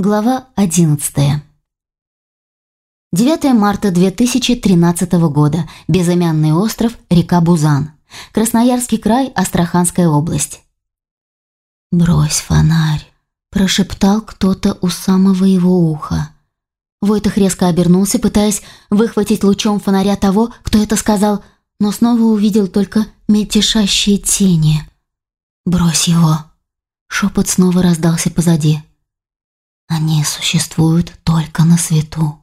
Глава 11. 9 марта 2013 года. Безымянный остров, река Бузан. Красноярский край, Астраханская область. «Брось фонарь», – прошептал кто-то у самого его уха. Войтах резко обернулся, пытаясь выхватить лучом фонаря того, кто это сказал, но снова увидел только мельтешащие тени. «Брось его!» Шепот снова раздался позади. Они существуют только на свету.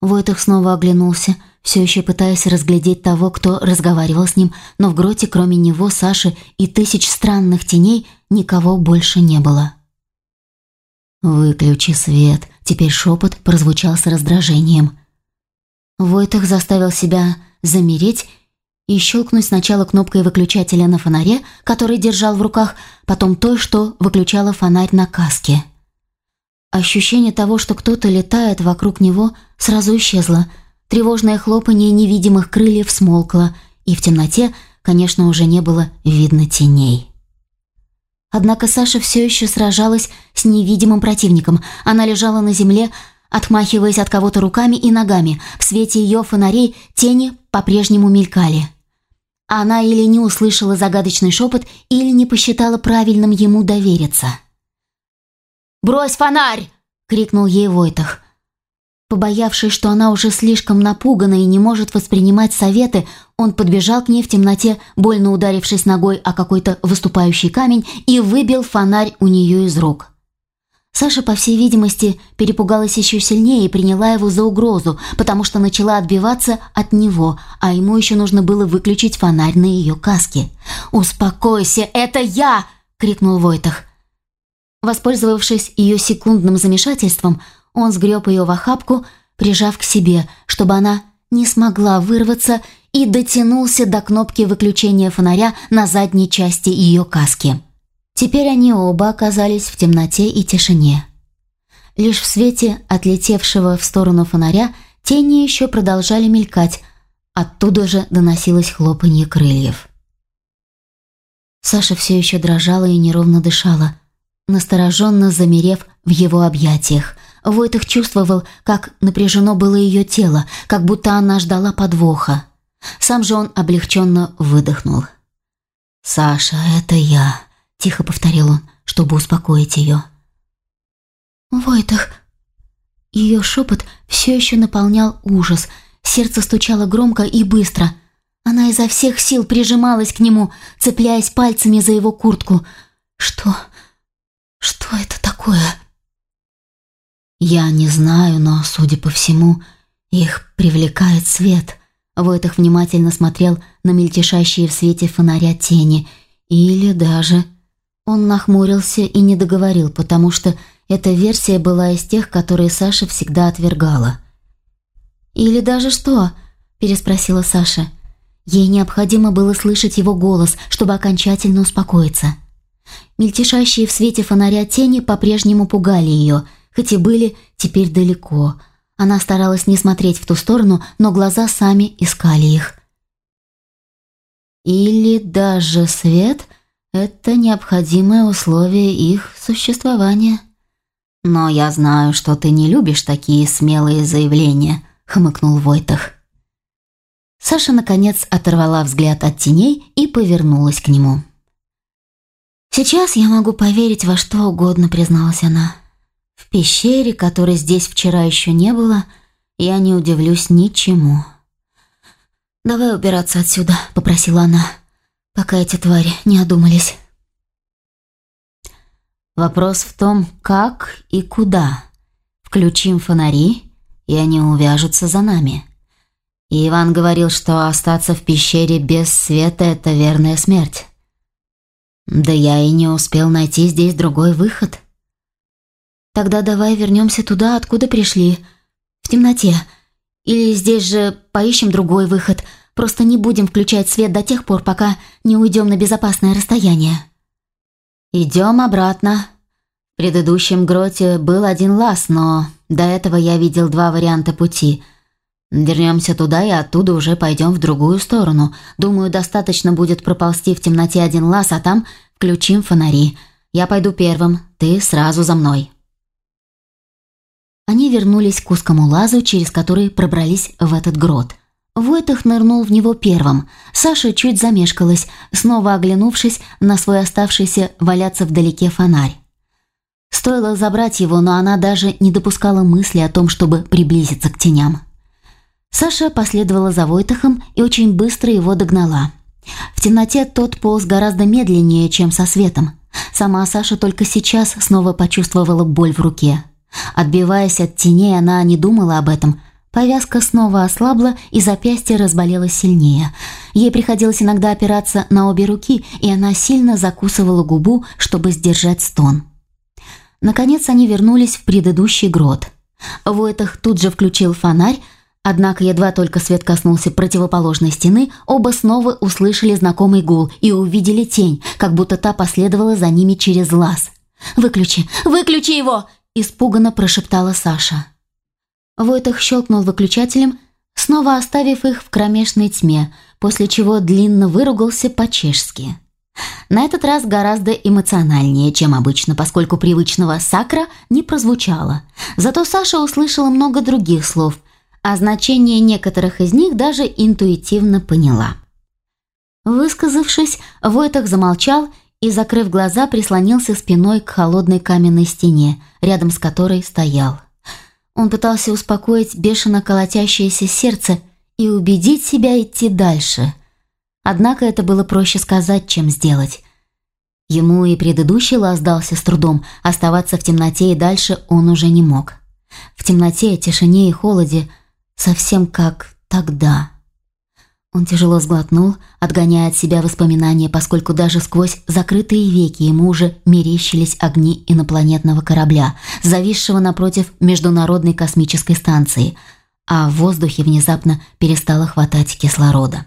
Войтах снова оглянулся, все еще пытаясь разглядеть того, кто разговаривал с ним, но в гроте, кроме него, Саши и тысяч странных теней, никого больше не было. «Выключи свет», — теперь шепот прозвучал с раздражением. Войтах заставил себя замереть и щелкнуть сначала кнопкой выключателя на фонаре, который держал в руках, потом той, что выключала фонарь на каске. Ощущение того, что кто-то летает вокруг него, сразу исчезло. Тревожное хлопанье невидимых крыльев смолкло, и в темноте, конечно, уже не было видно теней. Однако Саша все еще сражалась с невидимым противником. Она лежала на земле, отмахиваясь от кого-то руками и ногами. В свете ее фонарей тени по-прежнему мелькали. Она или не услышала загадочный шепот, или не посчитала правильным ему довериться. «Брось фонарь!» — крикнул ей Войтах. Побоявшись, что она уже слишком напугана и не может воспринимать советы, он подбежал к ней в темноте, больно ударившись ногой о какой-то выступающий камень и выбил фонарь у нее из рук. Саша, по всей видимости, перепугалась еще сильнее и приняла его за угрозу, потому что начала отбиваться от него, а ему еще нужно было выключить фонарь на ее каске. «Успокойся, это я!» — крикнул Войтах. Воспользовавшись ее секундным замешательством, он сгреб ее в охапку, прижав к себе, чтобы она не смогла вырваться и дотянулся до кнопки выключения фонаря на задней части ее каски. Теперь они оба оказались в темноте и тишине. Лишь в свете отлетевшего в сторону фонаря тени еще продолжали мелькать, оттуда же доносилось хлопанье крыльев. Саша все еще дрожала и неровно дышала – настороженно замерев в его объятиях. Войтых чувствовал, как напряжено было ее тело, как будто она ждала подвоха. Сам же он облегченно выдохнул. «Саша, это я», — тихо повторил он, чтобы успокоить ее. «Войтах...» Ее шепот все еще наполнял ужас, сердце стучало громко и быстро. Она изо всех сил прижималась к нему, цепляясь пальцами за его куртку. «Что? Что это такое? Я не знаю, но, судя по всему, их привлекает свет. Войтах внимательно смотрел на мельтешащие в свете фонаря тени. Или даже... Он нахмурился и не договорил, потому что эта версия была из тех, которые Саша всегда отвергала. «Или даже что?» – переспросила Саша. Ей необходимо было слышать его голос, чтобы окончательно успокоиться. Мельтешащие в свете фонаря тени по-прежнему пугали ее, хоть и были теперь далеко. Она старалась не смотреть в ту сторону, но глаза сами искали их. Или даже свет — это необходимое условие их существования. «Но я знаю, что ты не любишь такие смелые заявления», — хмыкнул Войтах. Саша, наконец, оторвала взгляд от теней и повернулась к нему. «Сейчас я могу поверить во что угодно», — призналась она. «В пещере, которой здесь вчера еще не было, я не удивлюсь ничему». «Давай убираться отсюда», — попросила она, пока эти твари не одумались. Вопрос в том, как и куда. Включим фонари, и они увяжутся за нами. И Иван говорил, что остаться в пещере без света — это верная смерть. Да я и не успел найти здесь другой выход. Тогда давай вернемся туда, откуда пришли. В темноте. Или здесь же поищем другой выход. Просто не будем включать свет до тех пор, пока не уйдем на безопасное расстояние. Идем обратно. В предыдущем гроте был один лаз, но до этого я видел два варианта пути. Вернемся туда и оттуда уже пойдем в другую сторону. Думаю, достаточно будет проползти в темноте один лаз, а там включим фонари. Я пойду первым, ты сразу за мной». Они вернулись к узкому лазу, через который пробрались в этот грот. Войтах нырнул в него первым. Саша чуть замешкалась, снова оглянувшись на свой оставшийся валяться вдалеке фонарь. Стоило забрать его, но она даже не допускала мысли о том, чтобы приблизиться к теням. Саша последовала за Войтахом и очень быстро его догнала. В темноте тот полз гораздо медленнее, чем со светом. Сама Саша только сейчас снова почувствовала боль в руке. Отбиваясь от теней, она не думала об этом. Повязка снова ослабла, и запястье разболелось сильнее. Ей приходилось иногда опираться на обе руки, и она сильно закусывала губу, чтобы сдержать стон. Наконец они вернулись в предыдущий грот. Войтах тут же включил фонарь, Однако едва только свет коснулся противоположной стены, оба снова услышали знакомый гул и увидели тень, как будто та последовала за ними через лаз. «Выключи! Выключи его!» – испуганно прошептала Саша. Войтах щелкнул выключателем, снова оставив их в кромешной тьме, после чего длинно выругался по-чешски. На этот раз гораздо эмоциональнее, чем обычно, поскольку привычного «сакра» не прозвучало. Зато Саша услышала много других слов – а значение некоторых из них даже интуитивно поняла. Высказавшись, Войтах замолчал и, закрыв глаза, прислонился спиной к холодной каменной стене, рядом с которой стоял. Он пытался успокоить бешено колотящееся сердце и убедить себя идти дальше. Однако это было проще сказать, чем сделать. Ему и предыдущий лаз дался с трудом, оставаться в темноте и дальше он уже не мог. В темноте, тишине и холоде – совсем как тогда. Он тяжело сглотнул, отгоняя от себя воспоминания, поскольку даже сквозь закрытые веки ему уже мерещились огни инопланетного корабля, зависшего напротив Международной космической станции, а в воздухе внезапно перестало хватать кислорода.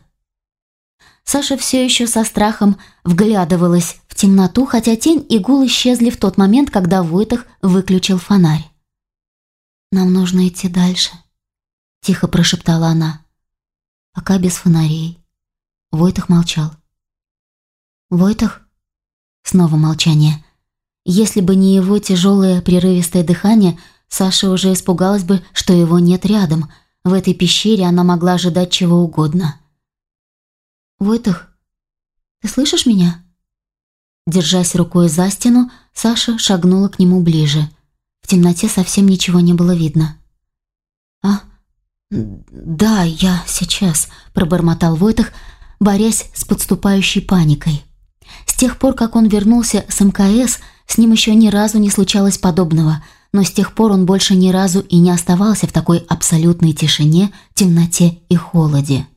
Саша все еще со страхом вглядывалась в темноту, хотя тень и гул исчезли в тот момент, когда Войтах выключил фонарь. «Нам нужно идти дальше», Тихо прошептала она. Пока без фонарей. Войтах молчал. «Войтах?» Снова молчание. Если бы не его тяжелое прерывистое дыхание, Саша уже испугалась бы, что его нет рядом. В этой пещере она могла ожидать чего угодно. «Войтах, ты слышишь меня?» Держась рукой за стену, Саша шагнула к нему ближе. В темноте совсем ничего не было видно. «А, «Да, я сейчас», – пробормотал Войтах, борясь с подступающей паникой. С тех пор, как он вернулся с МКС, с ним еще ни разу не случалось подобного, но с тех пор он больше ни разу и не оставался в такой абсолютной тишине, темноте и холоде.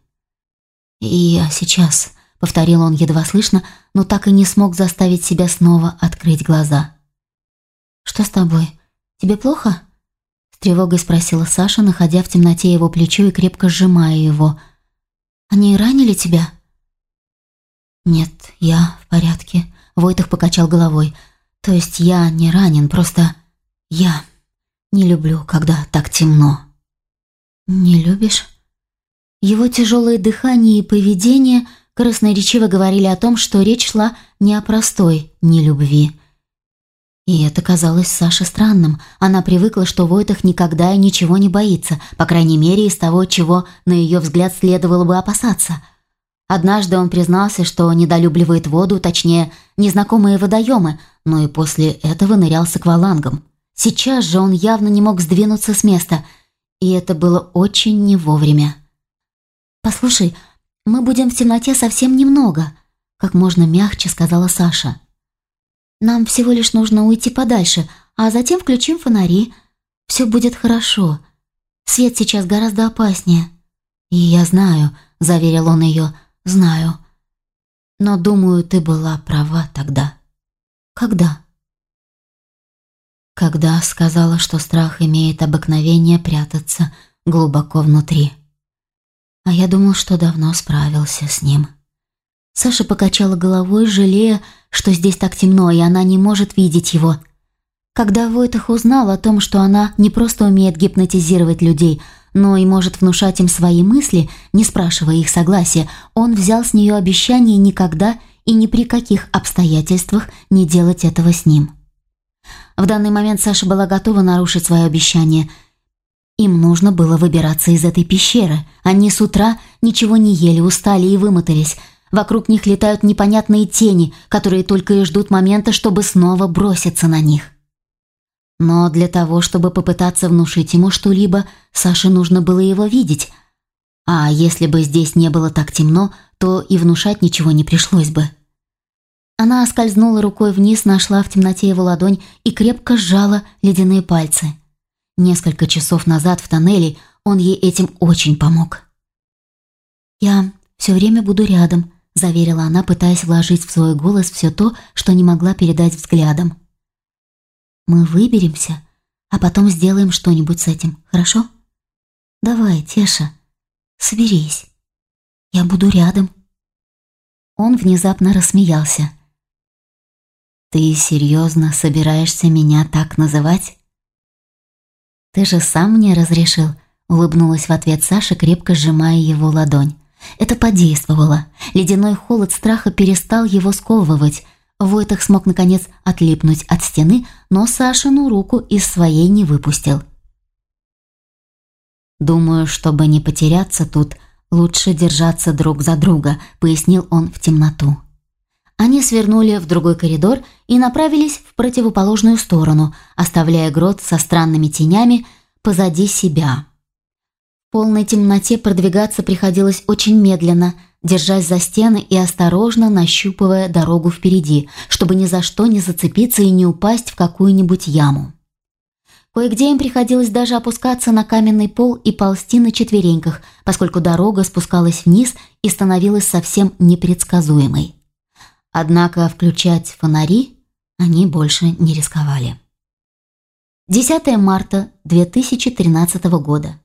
«И я сейчас», — повторил он едва слышно, но так и не смог заставить себя снова открыть глаза. «Что с тобой? Тебе плохо?» С тревогой спросила Саша, находя в темноте его плечо и крепко сжимая его. «Они ранили тебя?» «Нет, я в порядке», — Войтах покачал головой. «То есть я не ранен, просто я не люблю, когда так темно». «Не любишь?» Его тяжелое дыхание и поведение красноречиво говорили о том, что речь шла не о простой нелюбви, и это казалось Саше странным. Она привыкла, что Войтах никогда и ничего не боится, по крайней мере, из того, чего, на ее взгляд, следовало бы опасаться. Однажды он признался, что недолюбливает воду, точнее, незнакомые водоемы, но и после этого нырял с аквалангом. Сейчас же он явно не мог сдвинуться с места, и это было очень не вовремя. «Послушай, мы будем в темноте совсем немного», — как можно мягче сказала Саша. Нам всего лишь нужно уйти подальше, а затем включим фонари. Все будет хорошо. Свет сейчас гораздо опаснее. И я знаю, заверил он ее, знаю. Но думаю, ты была права тогда. Когда? Когда сказала, что страх имеет обыкновение прятаться глубоко внутри. А я думал, что давно справился с ним. Саша покачала головой, жалея, что здесь так темно, и она не может видеть его. Когда Войтах узнал о том, что она не просто умеет гипнотизировать людей, но и может внушать им свои мысли, не спрашивая их согласия, он взял с нее обещание никогда и ни при каких обстоятельствах не делать этого с ним. В данный момент Саша была готова нарушить свое обещание. Им нужно было выбираться из этой пещеры. Они с утра ничего не ели, устали и вымотались. Вокруг них летают непонятные тени, которые только и ждут момента, чтобы снова броситься на них. Но для того, чтобы попытаться внушить ему что-либо, Саше нужно было его видеть. А если бы здесь не было так темно, то и внушать ничего не пришлось бы. Она скользнула рукой вниз, нашла в темноте его ладонь и крепко сжала ледяные пальцы. Несколько часов назад в тоннеле он ей этим очень помог. «Я все время буду рядом», – заверила она, пытаясь вложить в свой голос все то, что не могла передать взглядом. «Мы выберемся, а потом сделаем что-нибудь с этим, хорошо? Давай, Теша, соберись. Я буду рядом». Он внезапно рассмеялся. «Ты серьезно собираешься меня так называть?» «Ты же сам мне разрешил», — улыбнулась в ответ Саша, крепко сжимая его ладонь. Это подействовало. Ледяной холод страха перестал его сковывать. Войтах смог, наконец, отлипнуть от стены, но Сашину руку из своей не выпустил. «Думаю, чтобы не потеряться тут, лучше держаться друг за друга», — пояснил он в темноту. Они свернули в другой коридор и направились в противоположную сторону, оставляя грот со странными тенями позади себя. В полной темноте продвигаться приходилось очень медленно, держась за стены и осторожно нащупывая дорогу впереди, чтобы ни за что не зацепиться и не упасть в какую-нибудь яму. Кое-где им приходилось даже опускаться на каменный пол и ползти на четвереньках, поскольку дорога спускалась вниз и становилась совсем непредсказуемой. Однако включать фонари они больше не рисковали. 10 марта 2013 года.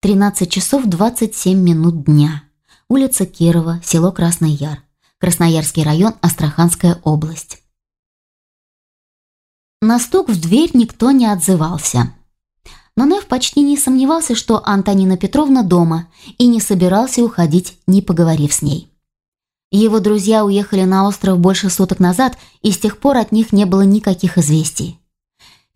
13 часов 27 минут дня. Улица Кирова, село Красный Яр. Красноярский район, Астраханская область. На стук в дверь никто не отзывался. Но Нев почти не сомневался, что Антонина Петровна дома и не собирался уходить, не поговорив с ней. Его друзья уехали на остров больше суток назад, и с тех пор от них не было никаких известий.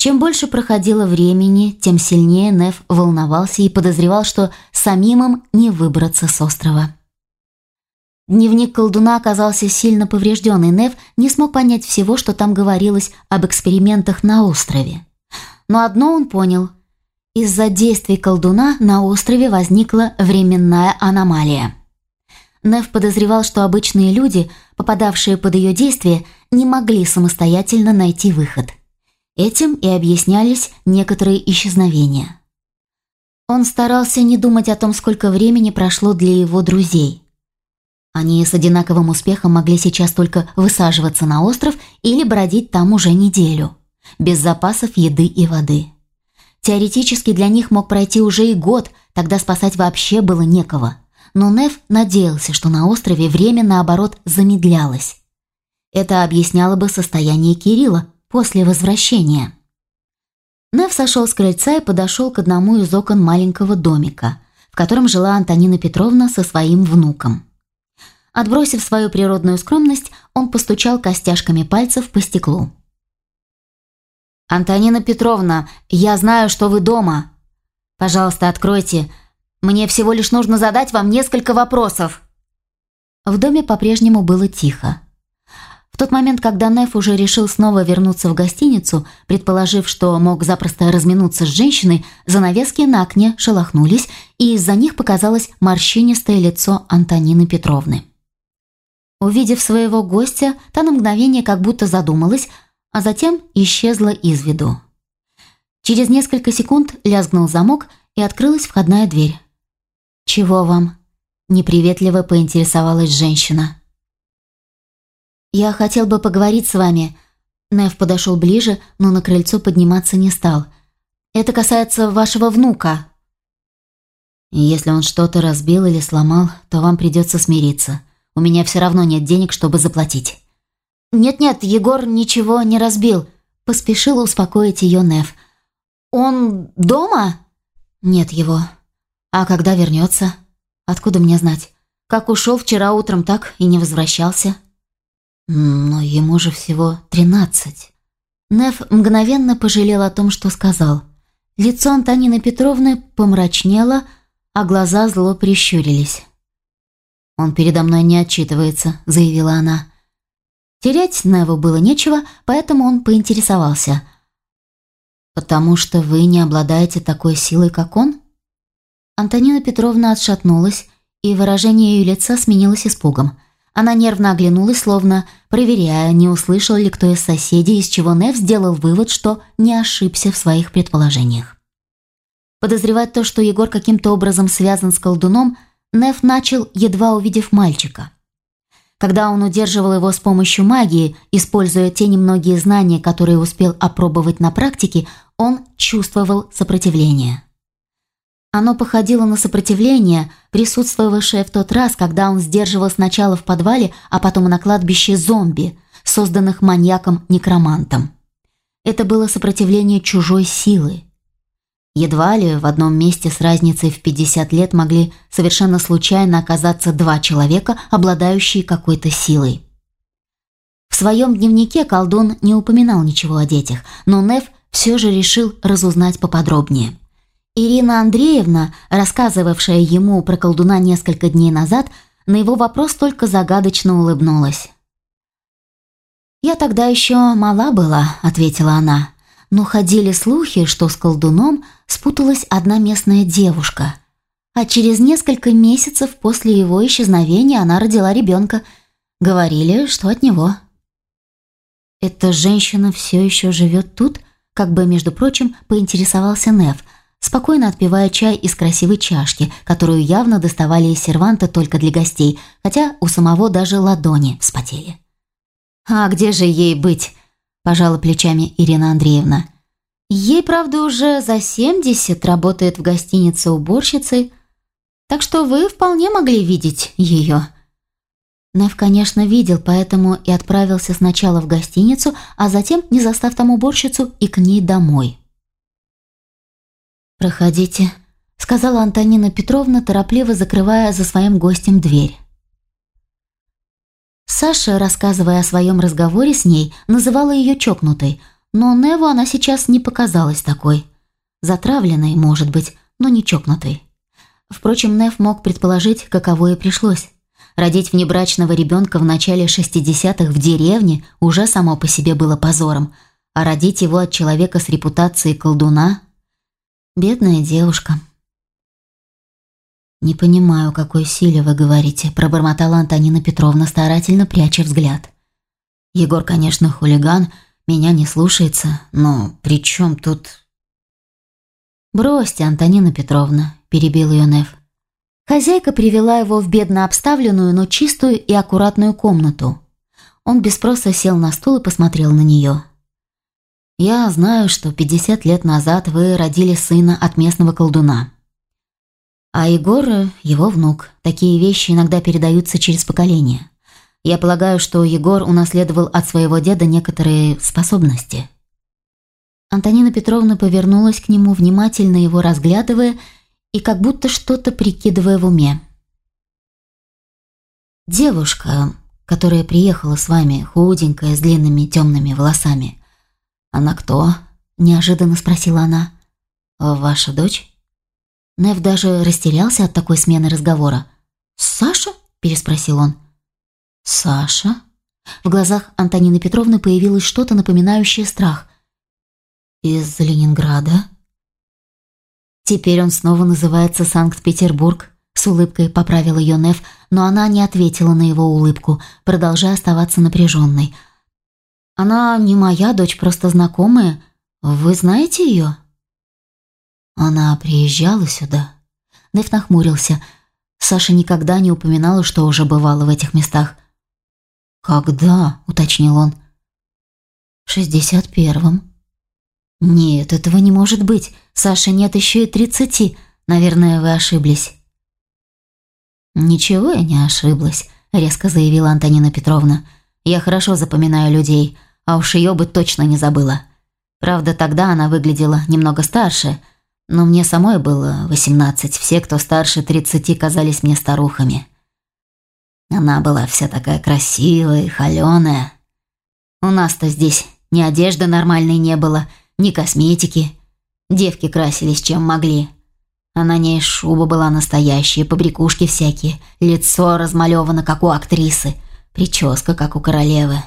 Чем больше проходило времени, тем сильнее Нев волновался и подозревал, что самим им не выбраться с острова. Дневник колдуна оказался сильно поврежден, и Нев не смог понять всего, что там говорилось об экспериментах на острове. Но одно он понял. Из-за действий колдуна на острове возникла временная аномалия – Нев подозревал, что обычные люди, попадавшие под ее действие, не могли самостоятельно найти выход. Этим и объяснялись некоторые исчезновения. Он старался не думать о том, сколько времени прошло для его друзей. Они с одинаковым успехом могли сейчас только высаживаться на остров или бродить там уже неделю, без запасов еды и воды. Теоретически для них мог пройти уже и год, тогда спасать вообще было некого – но Нев надеялся, что на острове время, наоборот, замедлялось. Это объясняло бы состояние Кирилла после возвращения. Нев сошел с крыльца и подошел к одному из окон маленького домика, в котором жила Антонина Петровна со своим внуком. Отбросив свою природную скромность, он постучал костяшками пальцев по стеклу. «Антонина Петровна, я знаю, что вы дома. Пожалуйста, откройте. Мне всего лишь нужно задать вам несколько вопросов». В доме по-прежнему было тихо. Тот момент, когда Неф уже решил снова вернуться в гостиницу, предположив, что мог запросто разминуться с женщиной, занавески на окне шелохнулись, и из-за них показалось морщинистое лицо Антонины Петровны. Увидев своего гостя, та на мгновение как будто задумалась, а затем исчезла из виду. Через несколько секунд лязгнул замок, и открылась входная дверь. «Чего вам?» – неприветливо поинтересовалась женщина. «Я хотел бы поговорить с вами». Нев подошел ближе, но на крыльцо подниматься не стал. «Это касается вашего внука». «Если он что-то разбил или сломал, то вам придется смириться. У меня все равно нет денег, чтобы заплатить». «Нет-нет, Егор ничего не разбил», – поспешил успокоить ее Нев. «Он дома?» «Нет его. А когда вернется? Откуда мне знать? Как ушел вчера утром, так и не возвращался. Но ему же всего тринадцать. Неф мгновенно пожалел о том, что сказал. Лицо Антонины Петровны помрачнело, а глаза зло прищурились. «Он передо мной не отчитывается», — заявила она. Терять Неву было нечего, поэтому он поинтересовался. «Потому что вы не обладаете такой силой, как он?» Антонина Петровна отшатнулась, и выражение ее лица сменилось испугом — она нервно оглянулась, словно проверяя, не услышал ли кто из соседей, из чего Нев сделал вывод, что не ошибся в своих предположениях. Подозревать то, что Егор каким-то образом связан с колдуном, Нев начал, едва увидев мальчика. Когда он удерживал его с помощью магии, используя те немногие знания, которые успел опробовать на практике, он чувствовал сопротивление. Оно походило на сопротивление, присутствовавшее в тот раз, когда он сдерживал сначала в подвале, а потом на кладбище зомби, созданных маньяком-некромантом. Это было сопротивление чужой силы. Едва ли в одном месте с разницей в 50 лет могли совершенно случайно оказаться два человека, обладающие какой-то силой. В своем дневнике колдун не упоминал ничего о детях, но Нев все же решил разузнать поподробнее. Ирина Андреевна, рассказывавшая ему про колдуна несколько дней назад, на его вопрос только загадочно улыбнулась. «Я тогда еще мала была», — ответила она. «Но ходили слухи, что с колдуном спуталась одна местная девушка. А через несколько месяцев после его исчезновения она родила ребенка. Говорили, что от него». «Эта женщина все еще живет тут?» Как бы, между прочим, поинтересовался Нев — спокойно отпивая чай из красивой чашки, которую явно доставали из серванта только для гостей, хотя у самого даже ладони вспотели. «А где же ей быть?» – пожала плечами Ирина Андреевна. «Ей, правда, уже за 70 работает в гостинице уборщицей, так что вы вполне могли видеть ее». Нев, конечно, видел, поэтому и отправился сначала в гостиницу, а затем, не застав там уборщицу, и к ней домой. «Проходите», — сказала Антонина Петровна, торопливо закрывая за своим гостем дверь. Саша, рассказывая о своем разговоре с ней, называла ее чокнутой, но Неву она сейчас не показалась такой. Затравленной, может быть, но не чокнутой. Впрочем, Нев мог предположить, каково ей пришлось. Родить внебрачного ребенка в начале 60-х в деревне уже само по себе было позором, а родить его от человека с репутацией колдуна Бедная девушка. «Не понимаю, какой силе вы говорите», – пробормотала Антонина Петровна, старательно пряча взгляд. «Егор, конечно, хулиган, меня не слушается, но при чем тут...» «Бросьте, Антонина Петровна», – перебил ее Нев. Хозяйка привела его в бедно обставленную, но чистую и аккуратную комнату. Он без спроса сел на стул и посмотрел на нее. Я знаю, что 50 лет назад вы родили сына от местного колдуна. А Егор – его внук. Такие вещи иногда передаются через поколение. Я полагаю, что Егор унаследовал от своего деда некоторые способности. Антонина Петровна повернулась к нему, внимательно его разглядывая и как будто что-то прикидывая в уме. «Девушка, которая приехала с вами, худенькая, с длинными темными волосами, «Она кто?» – неожиданно спросила она. «Ваша дочь?» Нев даже растерялся от такой смены разговора. «Саша?» – переспросил он. «Саша?» В глазах Антонины Петровны появилось что-то напоминающее страх. «Из Ленинграда?» «Теперь он снова называется Санкт-Петербург», — с улыбкой поправил ее Нев, но она не ответила на его улыбку, продолжая оставаться напряженной – она не моя дочь, просто знакомая. Вы знаете ее?» Она приезжала сюда. Неф нахмурился. Саша никогда не упоминала, что уже бывала в этих местах. «Когда?» – уточнил он. «В шестьдесят первом». «Нет, этого не может быть. Саша нет еще и тридцати. Наверное, вы ошиблись». «Ничего я не ошиблась», – резко заявила Антонина Петровна. «Я хорошо запоминаю людей а уж ее бы точно не забыла. Правда, тогда она выглядела немного старше, но мне самой было 18, все, кто старше 30, казались мне старухами. Она была вся такая красивая и холеная. У нас-то здесь Ни одежды нормальной не было, ни косметики. Девки красились чем могли. А на ней шуба была настоящая, побрякушки всякие, лицо размалевано, как у актрисы, прическа, как у королевы.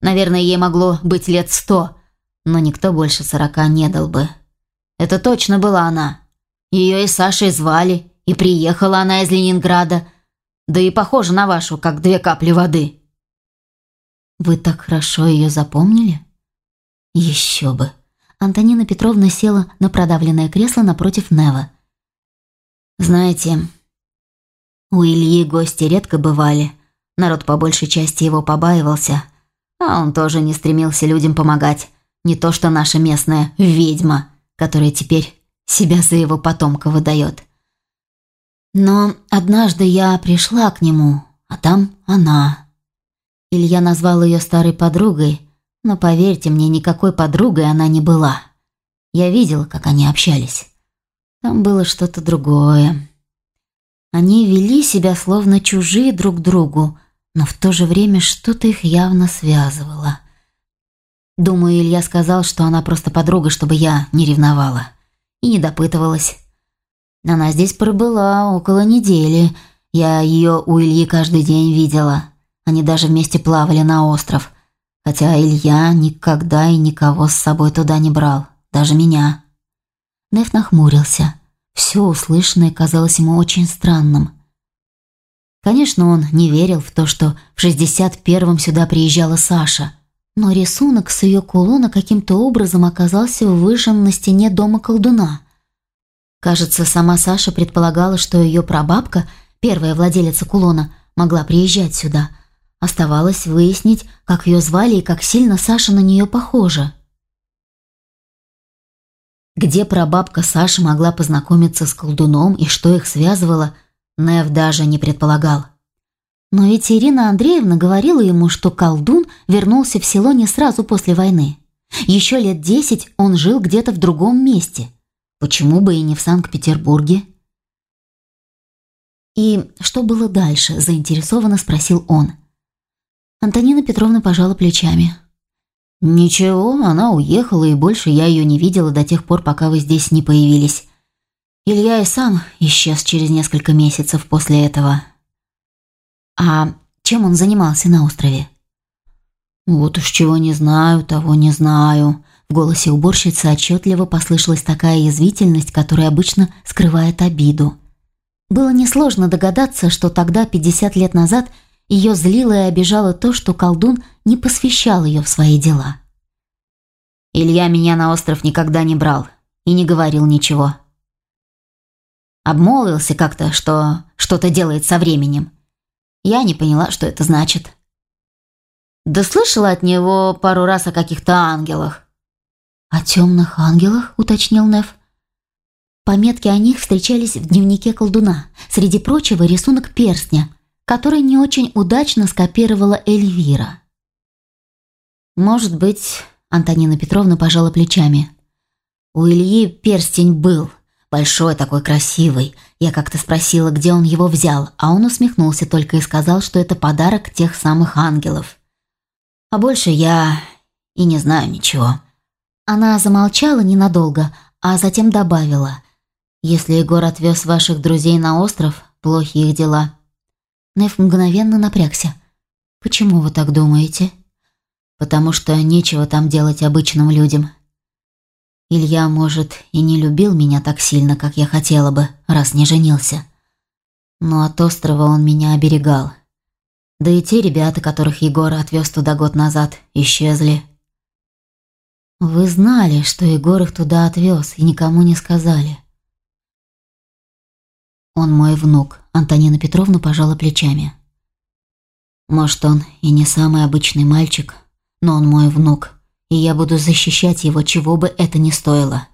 Наверное, ей могло быть лет сто, но никто больше сорока не дал бы. Это точно была она. Ее и Сашей звали, и приехала она из Ленинграда, да и похожа на вашу, как две капли воды. Вы так хорошо ее запомнили? Еще бы. Антонина Петровна села на продавленное кресло напротив Нева. Знаете, у Ильи гости редко бывали. Народ по большей части его побаивался, а он тоже не стремился людям помогать. Не то что наша местная ведьма, которая теперь себя за его потомка выдает. Но однажды я пришла к нему, а там она. Илья назвал ее старой подругой, но поверьте мне, никакой подругой она не была. Я видела, как они общались. Там было что-то другое. Они вели себя словно чужие друг другу, но в то же время что-то их явно связывало. Думаю, Илья сказал, что она просто подруга, чтобы я не ревновала. И не допытывалась. Она здесь пробыла около недели. Я ее у Ильи каждый день видела. Они даже вместе плавали на остров. Хотя Илья никогда и никого с собой туда не брал. Даже меня. Неф нахмурился. Все услышанное казалось ему очень странным. Конечно, он не верил в то, что в 61-м сюда приезжала Саша. Но рисунок с ее кулона каким-то образом оказался выжжен на стене дома колдуна. Кажется, сама Саша предполагала, что ее прабабка, первая владелица кулона, могла приезжать сюда. Оставалось выяснить, как ее звали и как сильно Саша на нее похожа. Где прабабка Саши могла познакомиться с колдуном и что их связывало, Нев даже не предполагал. Но ведь Ирина Андреевна говорила ему, что колдун вернулся в село не сразу после войны. Еще лет десять он жил где-то в другом месте. Почему бы и не в Санкт-Петербурге? «И что было дальше?» – заинтересованно спросил он. Антонина Петровна пожала плечами. «Ничего, она уехала, и больше я ее не видела до тех пор, пока вы здесь не появились. Илья и сам исчез через несколько месяцев после этого. А чем он занимался на острове? Вот уж чего не знаю, того не знаю. В голосе уборщицы отчетливо послышалась такая язвительность, которая обычно скрывает обиду. Было несложно догадаться, что тогда, 50 лет назад, ее злило и обижало то, что колдун не посвящал ее в свои дела. Илья меня на остров никогда не брал и не говорил ничего. Обмолвился как-то, что что-то делает со временем. Я не поняла, что это значит. Да слышала от него пару раз о каких-то ангелах. «О темных ангелах?» – уточнил Нев. Пометки о них встречались в дневнике колдуна. Среди прочего рисунок перстня, который не очень удачно скопировала Эльвира. «Может быть...» – Антонина Петровна пожала плечами. «У Ильи перстень был, Большой такой красивый. Я как-то спросила, где он его взял, а он усмехнулся только и сказал, что это подарок тех самых ангелов. А больше я и не знаю ничего. Она замолчала ненадолго, а затем добавила. «Если Егор отвез ваших друзей на остров, плохи их дела». Неф мгновенно напрягся. «Почему вы так думаете?» «Потому что нечего там делать обычным людям. Илья, может, и не любил меня так сильно, как я хотела бы, раз не женился. Но от острова он меня оберегал. Да и те ребята, которых Егор отвез туда год назад, исчезли. Вы знали, что Егор их туда отвез, и никому не сказали. Он мой внук, Антонина Петровна пожала плечами. Может, он и не самый обычный мальчик, но он мой внук и я буду защищать его, чего бы это ни стоило.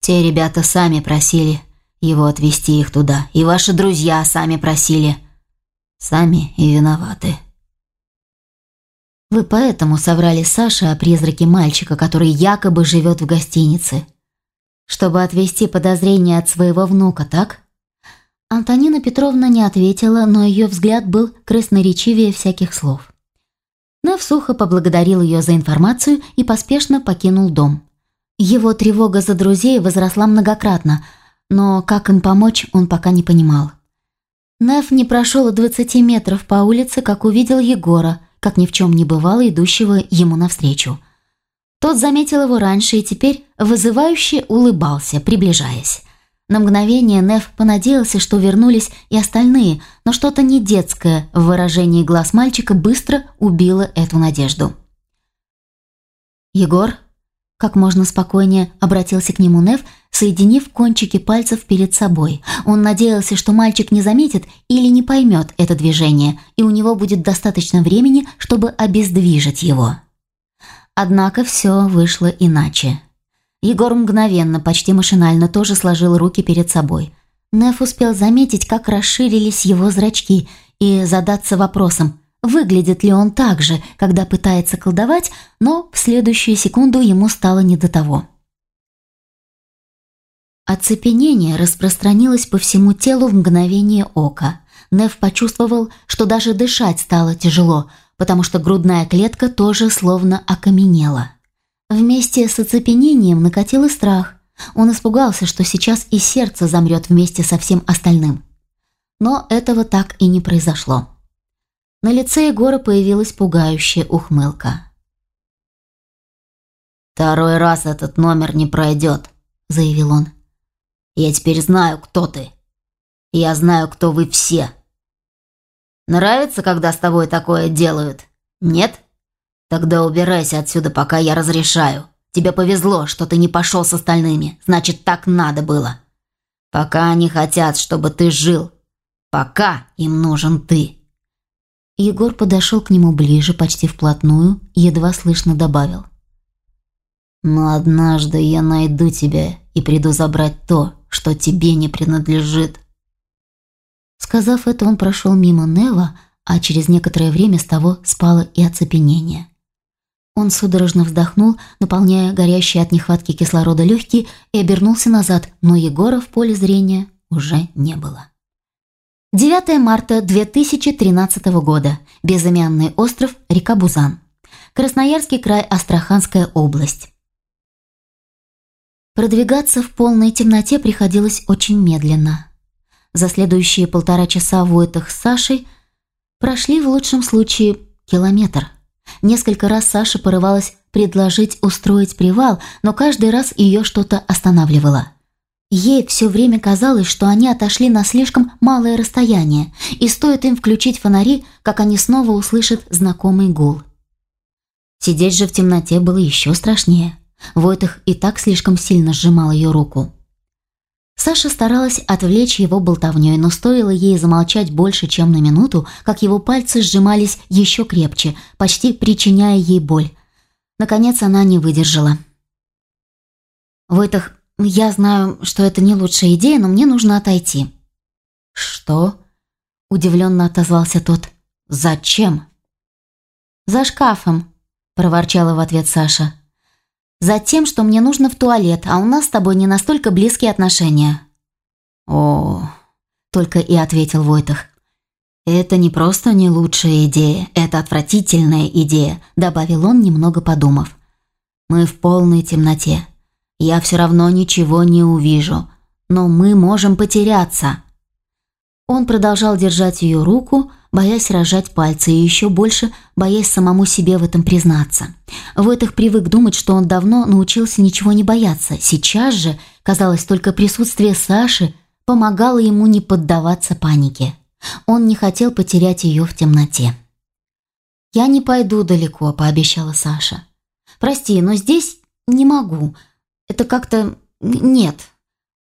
Те ребята сами просили его отвезти их туда, и ваши друзья сами просили. Сами и виноваты. Вы поэтому соврали Саше о призраке мальчика, который якобы живет в гостинице. Чтобы отвести подозрения от своего внука, так? Антонина Петровна не ответила, но ее взгляд был красноречивее всяких слов. Нев сухо поблагодарил ее за информацию и поспешно покинул дом. Его тревога за друзей возросла многократно, но как им помочь, он пока не понимал. Нев не прошел и 20 метров по улице, как увидел Егора, как ни в чем не бывало, идущего ему навстречу. Тот заметил его раньше и теперь вызывающе улыбался, приближаясь. На мгновение Нев понадеялся, что вернулись и остальные, но что-то не детское в выражении глаз мальчика быстро убило эту надежду. «Егор?» Как можно спокойнее обратился к нему Нев, соединив кончики пальцев перед собой. Он надеялся, что мальчик не заметит или не поймет это движение, и у него будет достаточно времени, чтобы обездвижить его. Однако все вышло иначе. Егор мгновенно, почти машинально, тоже сложил руки перед собой. Неф успел заметить, как расширились его зрачки, и задаться вопросом, выглядит ли он так же, когда пытается колдовать, но в следующую секунду ему стало не до того. Оцепенение распространилось по всему телу в мгновение ока. Неф почувствовал, что даже дышать стало тяжело, потому что грудная клетка тоже словно окаменела. Вместе с оцепенением накатил и страх. Он испугался, что сейчас и сердце замрет вместе со всем остальным. Но этого так и не произошло. На лице Егора появилась пугающая ухмылка. «Второй раз этот номер не пройдет», — заявил он. «Я теперь знаю, кто ты. Я знаю, кто вы все. Нравится, когда с тобой такое делают? Нет?» «Тогда убирайся отсюда, пока я разрешаю. Тебе повезло, что ты не пошел с остальными. Значит, так надо было. Пока они хотят, чтобы ты жил. Пока им нужен ты». Егор подошел к нему ближе, почти вплотную, едва слышно добавил. «Но однажды я найду тебя и приду забрать то, что тебе не принадлежит». Сказав это, он прошел мимо Нева, а через некоторое время с того спало и оцепенение. Он судорожно вздохнул, наполняя горящие от нехватки кислорода легкие, и обернулся назад, но Егора в поле зрения уже не было. 9 марта 2013 года. Безымянный остров, река Бузан. Красноярский край, Астраханская область. Продвигаться в полной темноте приходилось очень медленно. За следующие полтора часа Войтах с Сашей прошли в лучшем случае километр – Несколько раз Саша порывалась предложить устроить привал, но каждый раз ее что-то останавливало. Ей все время казалось, что они отошли на слишком малое расстояние, и стоит им включить фонари, как они снова услышат знакомый гул. Сидеть же в темноте было еще страшнее. Войтых и так слишком сильно сжимал ее руку. Саша старалась отвлечь его болтовней, но стоило ей замолчать больше, чем на минуту, как его пальцы сжимались еще крепче, почти причиняя ей боль. Наконец она не выдержала. «Войтах, я знаю, что это не лучшая идея, но мне нужно отойти». «Что?» – удивленно отозвался тот. «Зачем?» «За шкафом», – проворчала в ответ Саша. Затем, что мне нужно в туалет, а у нас с тобой не настолько близкие отношения». «О...» — только и ответил Войтах. «Это не просто не лучшая идея, это отвратительная идея», — добавил он, немного подумав. «Мы в полной темноте. Я все равно ничего не увижу, но мы можем потеряться». Он продолжал держать ее руку, боясь рожать пальцы и еще больше боясь самому себе в этом признаться. Войтых привык думать, что он давно научился ничего не бояться. Сейчас же, казалось, только присутствие Саши помогало ему не поддаваться панике. Он не хотел потерять ее в темноте. «Я не пойду далеко», – пообещала Саша. «Прости, но здесь не могу. Это как-то... нет».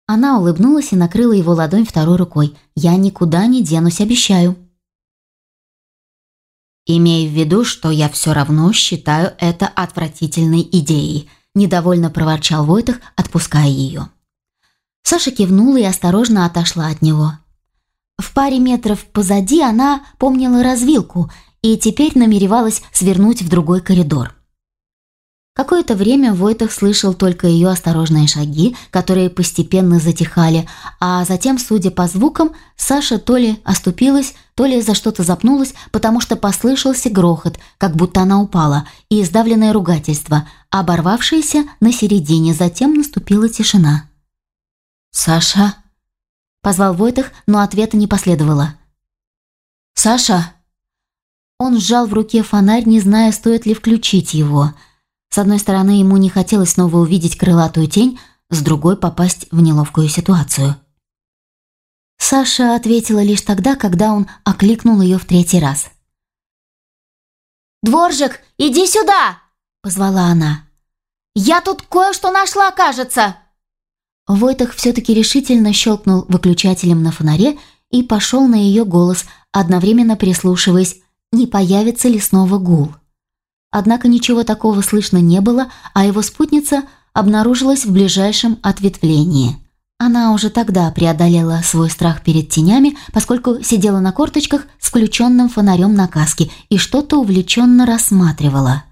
Она улыбнулась и накрыла его ладонь второй рукой. «Я никуда не денусь, обещаю». «Имей в виду, что я все равно считаю это отвратительной идеей», недовольно проворчал Войтах, отпуская ее. Саша кивнула и осторожно отошла от него. В паре метров позади она помнила развилку и теперь намеревалась свернуть в другой коридор. Какое-то время Войтах слышал только ее осторожные шаги, которые постепенно затихали, а затем, судя по звукам, Саша то ли оступилась, то ли за что-то запнулась, потому что послышался грохот, как будто она упала, и издавленное ругательство, оборвавшееся на середине, затем наступила тишина. «Саша?» – позвал Войтах, но ответа не последовало. «Саша?» Он сжал в руке фонарь, не зная, стоит ли включить его – с одной стороны, ему не хотелось снова увидеть крылатую тень, с другой – попасть в неловкую ситуацию. Саша ответила лишь тогда, когда он окликнул ее в третий раз. «Дворжик, иди сюда!» – позвала она. «Я тут кое-что нашла, кажется!» Войтах все-таки решительно щелкнул выключателем на фонаре и пошел на ее голос, одновременно прислушиваясь, не появится ли снова гул. Однако ничего такого слышно не было, а его спутница обнаружилась в ближайшем ответвлении. Она уже тогда преодолела свой страх перед тенями, поскольку сидела на корточках с включенным фонарем на каске и что-то увлеченно рассматривала.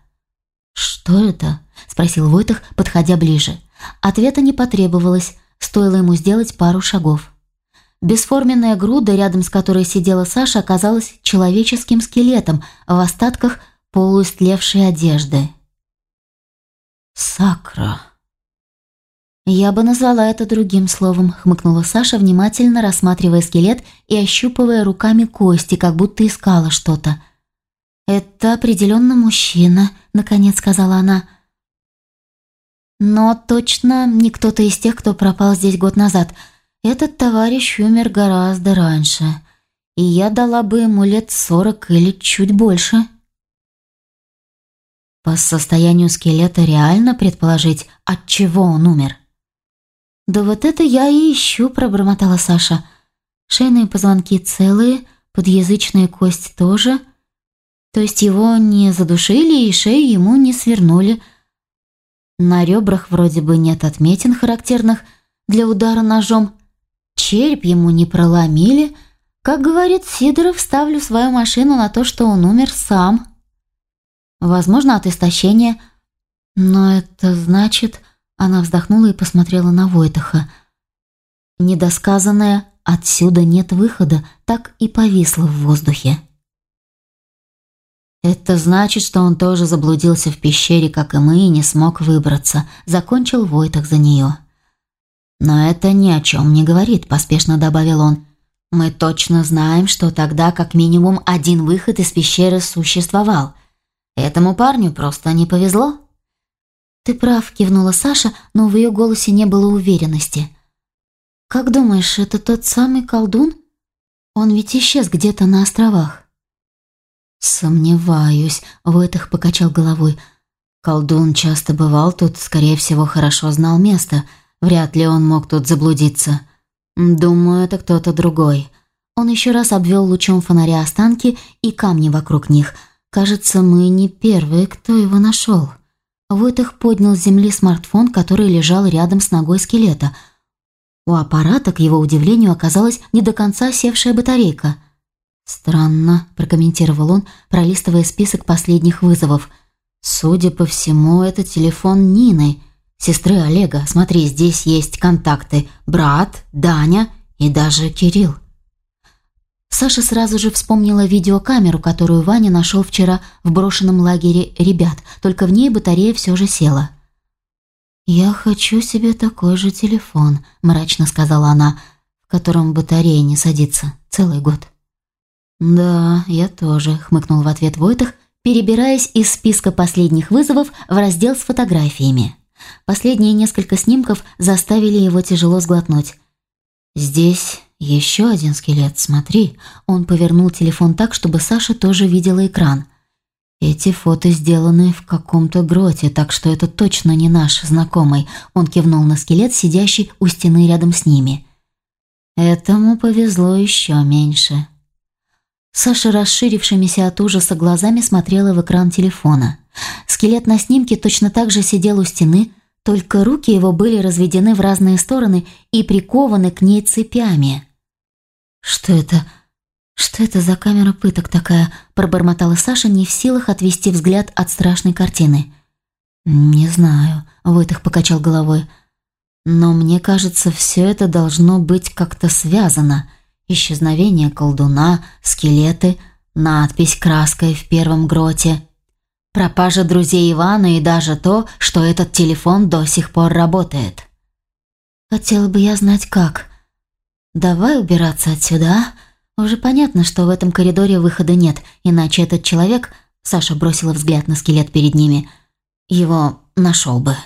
«Что это?» – спросил Войтах, подходя ближе. Ответа не потребовалось, стоило ему сделать пару шагов. Бесформенная груда, рядом с которой сидела Саша, оказалась человеческим скелетом в остатках – полуистлевшей одежды. «Сакра». «Я бы назвала это другим словом», — хмыкнула Саша, внимательно рассматривая скелет и ощупывая руками кости, как будто искала что-то. «Это определенно мужчина», — наконец сказала она. «Но точно не кто-то из тех, кто пропал здесь год назад. Этот товарищ умер гораздо раньше, и я дала бы ему лет сорок или чуть больше». По состоянию скелета реально предположить, от чего он умер. «Да вот это я и ищу», – пробормотала Саша. «Шейные позвонки целые, подъязычная кость тоже. То есть его не задушили и шею ему не свернули. На ребрах вроде бы нет отметин характерных для удара ножом. Череп ему не проломили. Как говорит Сидоров, ставлю свою машину на то, что он умер сам». Возможно, от истощения. Но это значит... Она вздохнула и посмотрела на Войтаха. Недосказанное «отсюда нет выхода» так и повисло в воздухе. «Это значит, что он тоже заблудился в пещере, как и мы, и не смог выбраться», — закончил Войтах за нее. «Но это ни о чем не говорит», — поспешно добавил он. «Мы точно знаем, что тогда как минимум один выход из пещеры существовал — Этому парню просто не повезло. Ты прав, кивнула Саша, но в ее голосе не было уверенности. Как думаешь, это тот самый колдун? Он ведь исчез где-то на островах. Сомневаюсь, Войтах покачал головой. Колдун часто бывал тут, скорее всего, хорошо знал место. Вряд ли он мог тут заблудиться. Думаю, это кто-то другой. Он еще раз обвел лучом фонаря останки и камни вокруг них – Кажется, мы не первые, кто его нашел. Войтах поднял с земли смартфон, который лежал рядом с ногой скелета. У аппарата, к его удивлению, оказалась не до конца севшая батарейка. «Странно», – прокомментировал он, пролистывая список последних вызовов. «Судя по всему, это телефон Нины, сестры Олега. Смотри, здесь есть контакты. Брат, Даня и даже Кирилл». Саша сразу же вспомнила видеокамеру, которую Ваня нашел вчера в брошенном лагере ребят, только в ней батарея все же села. «Я хочу себе такой же телефон», – мрачно сказала она, в котором батарея не садится целый год. «Да, я тоже», – хмыкнул в ответ Войтах, перебираясь из списка последних вызовов в раздел с фотографиями. Последние несколько снимков заставили его тяжело сглотнуть. Здесь «Еще один скелет, смотри». Он повернул телефон так, чтобы Саша тоже видела экран. «Эти фото сделаны в каком-то гроте, так что это точно не наш знакомый». Он кивнул на скелет, сидящий у стены рядом с ними. «Этому повезло еще меньше». Саша, расширившимися от ужаса глазами, смотрела в экран телефона. Скелет на снимке точно так же сидел у стены, только руки его были разведены в разные стороны и прикованы к ней цепями. «Что это? Что это за камера пыток такая?» – пробормотала Саша, не в силах отвести взгляд от страшной картины. «Не знаю», — Войтых покачал головой. «Но мне кажется, все это должно быть как-то связано. Исчезновение колдуна, скелеты, надпись краской в первом гроте, пропажа друзей Ивана и даже то, что этот телефон до сих пор работает». «Хотела бы я знать, как. Давай убираться отсюда, а? Уже понятно, что в этом коридоре выхода нет, иначе этот человек...» Саша бросила взгляд на скелет перед ними. «Его нашел бы».